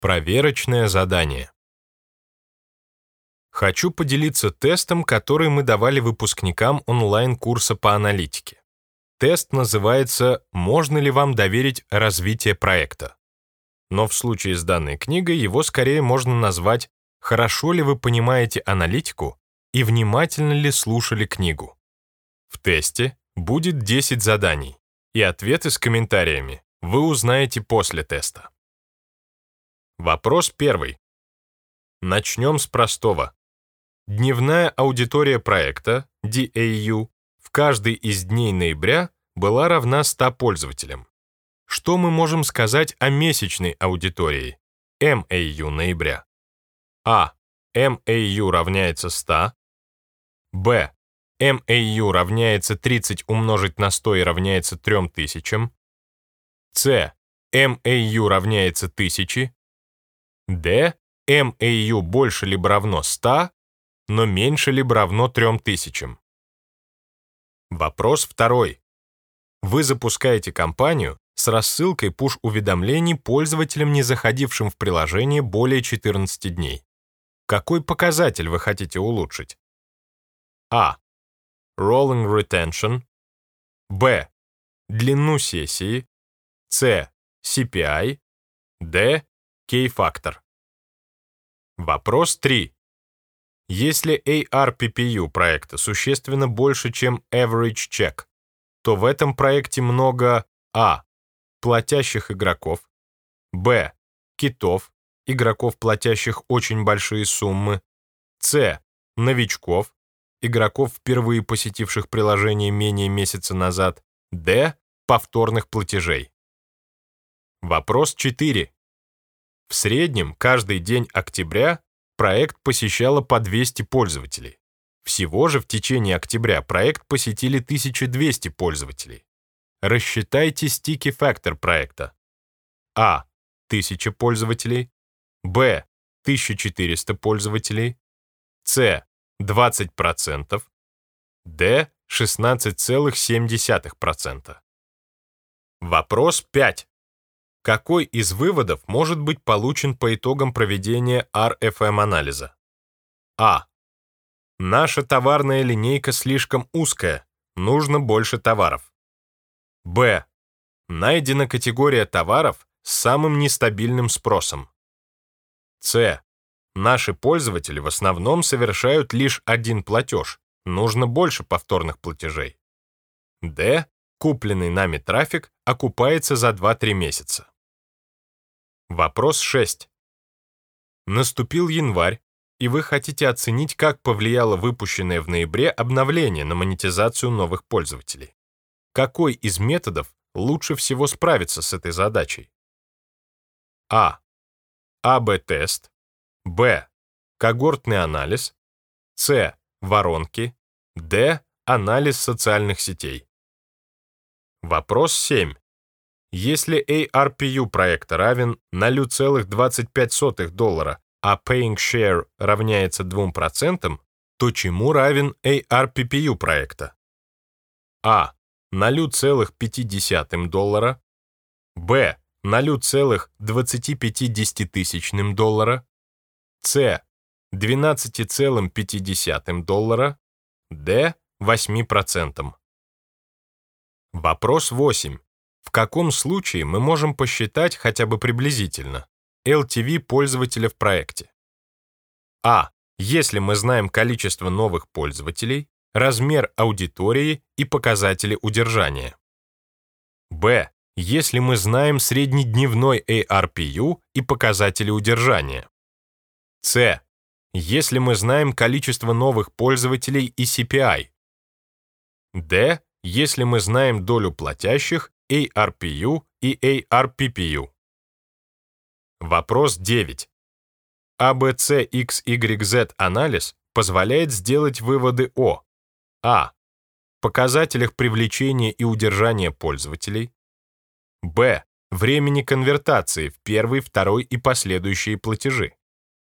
Проверочное задание. Хочу поделиться тестом, который мы давали выпускникам онлайн-курса по аналитике. Тест называется «Можно ли вам доверить развитие проекта?». Но в случае с данной книгой его скорее можно назвать «Хорошо ли вы понимаете аналитику и внимательно ли слушали книгу?». В тесте будет 10 заданий, и ответы с комментариями вы узнаете после теста. Вопрос первый. Начнем с простого. Дневная аудитория проекта, DAU, в каждый из дней ноября была равна 100 пользователям. Что мы можем сказать о месячной аудитории, MAU ноября? А. MAU равняется 100. Б. MAU равняется 30 умножить на 100 и равняется 3000. С. MAU равняется 1000. D MAU больше либо равно 100, но меньше либо равно 3000. Вопрос второй. Вы запускаете кампанию с рассылкой push-уведомлений пользователям, не заходившим в приложение более 14 дней. Какой показатель вы хотите улучшить? А. Rolling retention. Б. Длину сессии. С. CPI. D. K-фактор. Вопрос 3. Если ARPPU проекта существенно больше, чем Average Check, то в этом проекте много А. Платящих игроков, Б. Китов, игроков, платящих очень большие суммы, С. Новичков, игроков, впервые посетивших приложение менее месяца назад, Д. Повторных платежей. Вопрос 4. В среднем каждый день октября проект посещало по 200 пользователей. Всего же в течение октября проект посетили 1200 пользователей. Рассчитайте стики фактор проекта. А. 1000 пользователей. Б. 1400 пользователей. С. 20%. Д. 16,7%. Вопрос 5. Какой из выводов может быть получен по итогам проведения RFM-анализа? А. Наша товарная линейка слишком узкая, нужно больше товаров. Б. Найдена категория товаров с самым нестабильным спросом. С. Наши пользователи в основном совершают лишь один платеж, нужно больше повторных платежей. Д. Купленный нами трафик окупается за 2-3 месяца. Вопрос 6. Наступил январь, и вы хотите оценить, как повлияло выпущенное в ноябре обновление на монетизацию новых пользователей. Какой из методов лучше всего справиться с этой задачей? А. АБ-тест. Б. Когортный анализ. С. Воронки. Д. Анализ социальных сетей. Вопрос 7. Если ARPU проекта равен 0,25 доллара, а Paying Share равняется 2%, то чему равен ARPPU проекта? А. 0,5 доллара. Б. 0,25 доллара. С. 12,5 доллара. Д. 8%. Вопрос 8. В каком случае мы можем посчитать хотя бы приблизительно LTV пользователя в проекте? А. Если мы знаем количество новых пользователей, размер аудитории и показатели удержания. Б. Если мы знаем среднедневной ARPU и показатели удержания. С. Если мы знаем количество новых пользователей и CPI. Д. Если мы знаем долю платящих ARPU и ARPPU. Вопрос 9. ABCXYZ анализ позволяет сделать выводы о А. Показателях привлечения и удержания пользователей. Б. Времени конвертации в первый, второй и последующие платежи.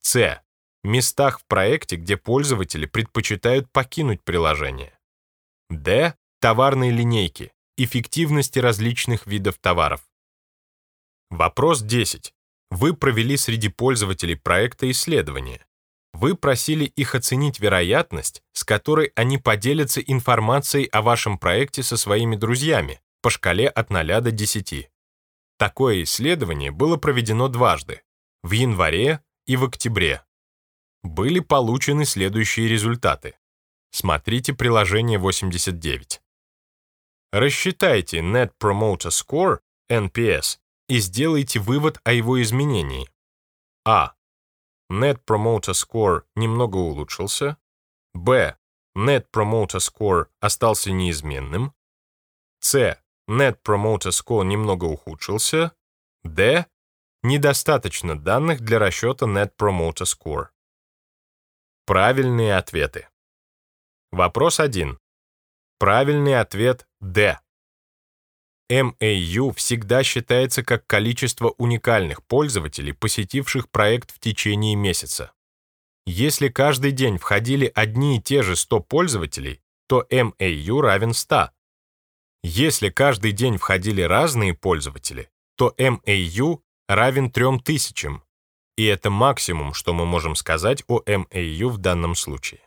С. Местах в проекте, где пользователи предпочитают покинуть приложение. Д. Товарной линейки, эффективности различных видов товаров. Вопрос 10. Вы провели среди пользователей проекта исследование. Вы просили их оценить вероятность, с которой они поделятся информацией о вашем проекте со своими друзьями по шкале от 0 до 10. Такое исследование было проведено дважды, в январе и в октябре. Были получены следующие результаты. Смотрите приложение 89. Рассчитайте Net Promoter Score, NPS, и сделайте вывод о его изменении. А. Net Promoter Score немного улучшился. Б. Net Promoter Score остался неизменным. С. Net Promoter Score немного ухудшился. Д. Недостаточно данных для расчета Net Promoter Score. Правильные ответы. Вопрос 1. Правильный ответ D. MAU всегда считается как количество уникальных пользователей, посетивших проект в течение месяца. Если каждый день входили одни и те же 100 пользователей, то MAU равен 100. Если каждый день входили разные пользователи, то MAU равен 3000, и это максимум, что мы можем сказать о MAU в данном случае.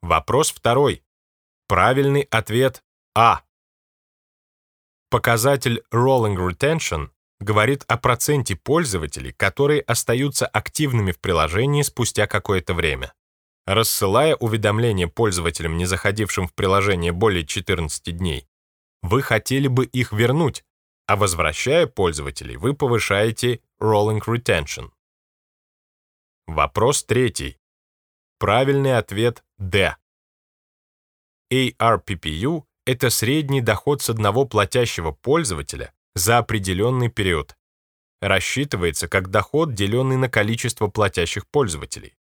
Вопрос второй. Правильный ответ А. Показатель Rolling Retention говорит о проценте пользователей, которые остаются активными в приложении спустя какое-то время. Рассылая уведомления пользователям, не заходившим в приложение более 14 дней, вы хотели бы их вернуть, а возвращая пользователей, вы повышаете Rolling Retention. Вопрос третий. Правильный ответ D. ARPPU это средний доход с одного платящего пользователя за определенный период. Рассчитывается как доход, деленный на количество платящих пользователей.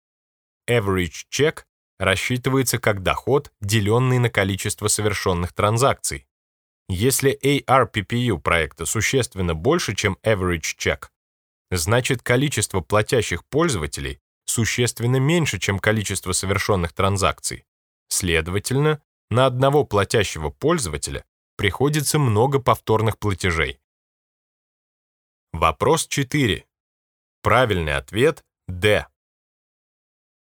Average check рассчитывается как доход, деленный на количество совершенных транзакций. Если ARPPU проекта существенно больше, чем average check, значит количество платящих пользователей существенно меньше, чем количество совершенных транзакций. Следовательно, на одного платящего пользователя приходится много повторных платежей. Вопрос 4. Правильный ответ – D.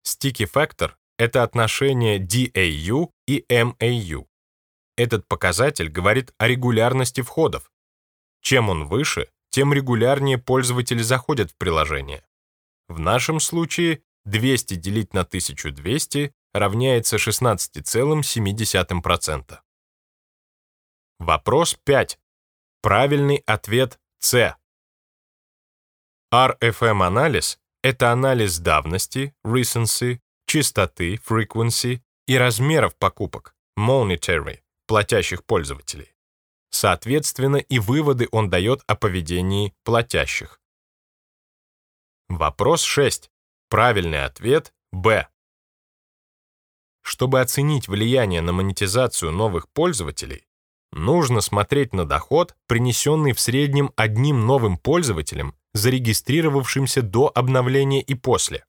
Sticky Factor — это отношение DAU и MAU. Этот показатель говорит о регулярности входов. Чем он выше, тем регулярнее пользователи заходят в приложение. В нашем случае 200 делить на 1200 равняется 16,7%. Вопрос 5. Правильный ответ С. RFM-анализ — это анализ давности, recency, частоты, frequency и размеров покупок, monetary, платящих пользователей. Соответственно, и выводы он дает о поведении платящих. Вопрос 6. Правильный ответ — Б. Чтобы оценить влияние на монетизацию новых пользователей, нужно смотреть на доход, принесенный в среднем одним новым пользователем, зарегистрировавшимся до обновления и после.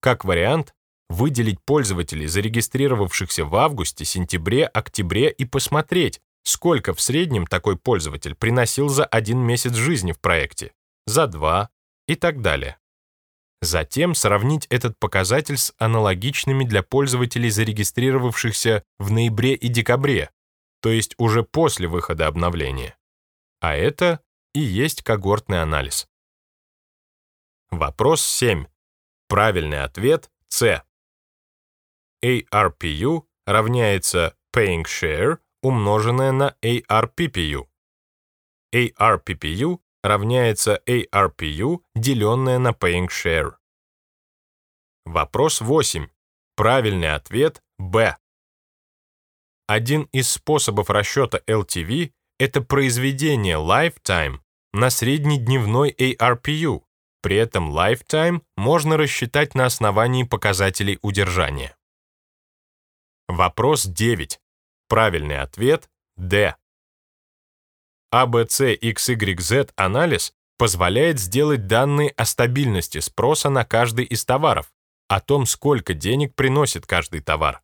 Как вариант, выделить пользователей, зарегистрировавшихся в августе, сентябре, октябре и посмотреть, сколько в среднем такой пользователь приносил за один месяц жизни в проекте, за два и так далее. Затем сравнить этот показатель с аналогичными для пользователей, зарегистрировавшихся в ноябре и декабре, то есть уже после выхода обновления. А это и есть когортный анализ. Вопрос 7. Правильный ответ С. ARPU равняется Paying Share, умноженное на ARPPU. ARPPU равняется ARPU, деленное на Paying Share. Вопрос 8. Правильный ответ – Б. Один из способов расчета LTV – это произведение Lifetime на среднедневной ARPU. При этом Lifetime можно рассчитать на основании показателей удержания. Вопрос 9. Правильный ответ – D. ABCXYZ анализ позволяет сделать данные о стабильности спроса на каждый из товаров, о том, сколько денег приносит каждый товар.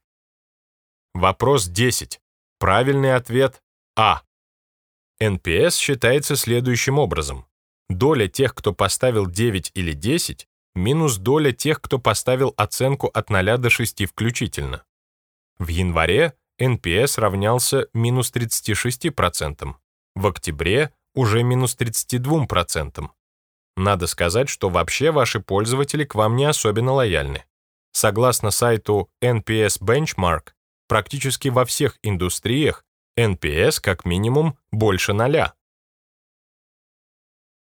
Вопрос 10. Правильный ответ А. NPS считается следующим образом. доля тех, кто поставил 9 или 10, минус доля тех, кто поставил оценку от 0 до 6 включительно. В январе NPS равнялся минус 36%, в октябре уже минус 32%. Надо сказать, что вообще ваши пользователи к вам не особенно лояльны. Согласно сайту NPS Benchmark, практически во всех индустриях NPS как минимум больше ноля.